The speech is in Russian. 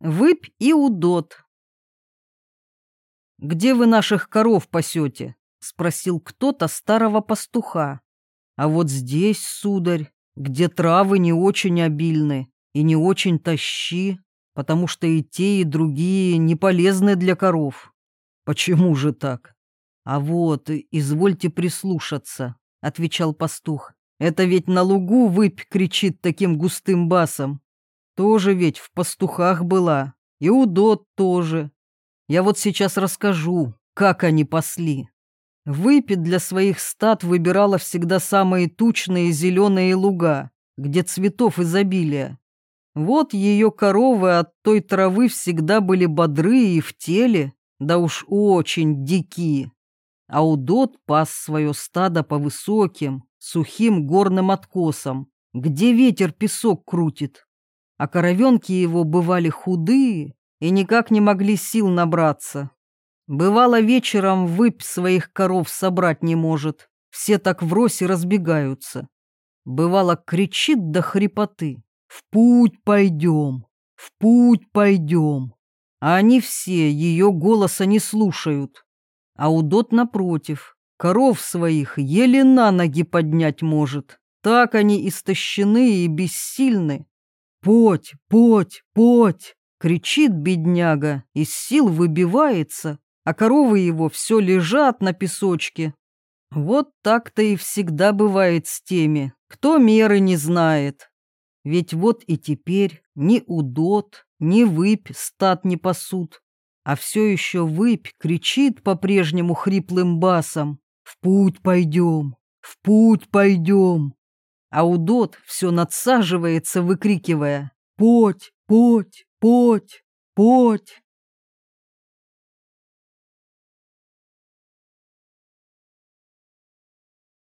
Выпь и удот. «Где вы наших коров пасете?» — спросил кто-то старого пастуха. «А вот здесь, сударь, где травы не очень обильны и не очень тащи, потому что и те, и другие не полезны для коров». «Почему же так?» «А вот, извольте прислушаться», — отвечал пастух. «Это ведь на лугу выпь кричит таким густым басом. Тоже ведь в пастухах была, и удот тоже. Я вот сейчас расскажу, как они пасли. Выпит для своих стад выбирала всегда самые тучные зеленые луга, где цветов изобилия. Вот ее коровы от той травы всегда были бодрые и в теле, да уж очень дикие. А удот пас свое стадо по высоким, сухим горным откосам, где ветер песок крутит а коровенки его бывали худые и никак не могли сил набраться. Бывало, вечером выпь своих коров собрать не может, все так врозь и разбегаются. Бывало, кричит до хрипоты «В путь пойдем! В путь пойдем!» А они все ее голоса не слушают. А удот напротив, коров своих еле на ноги поднять может. Так они истощены и бессильны, «Поть, поть, поть!» — кричит бедняга, из сил выбивается, а коровы его все лежат на песочке. Вот так-то и всегда бывает с теми, кто меры не знает. Ведь вот и теперь ни удот, ни выпь стат не пасут, а все еще выпь кричит по-прежнему хриплым басом «В путь пойдем! В путь пойдем!» А удот все надсаживается, выкрикивая «Поть! Поть! Поть! Поть!»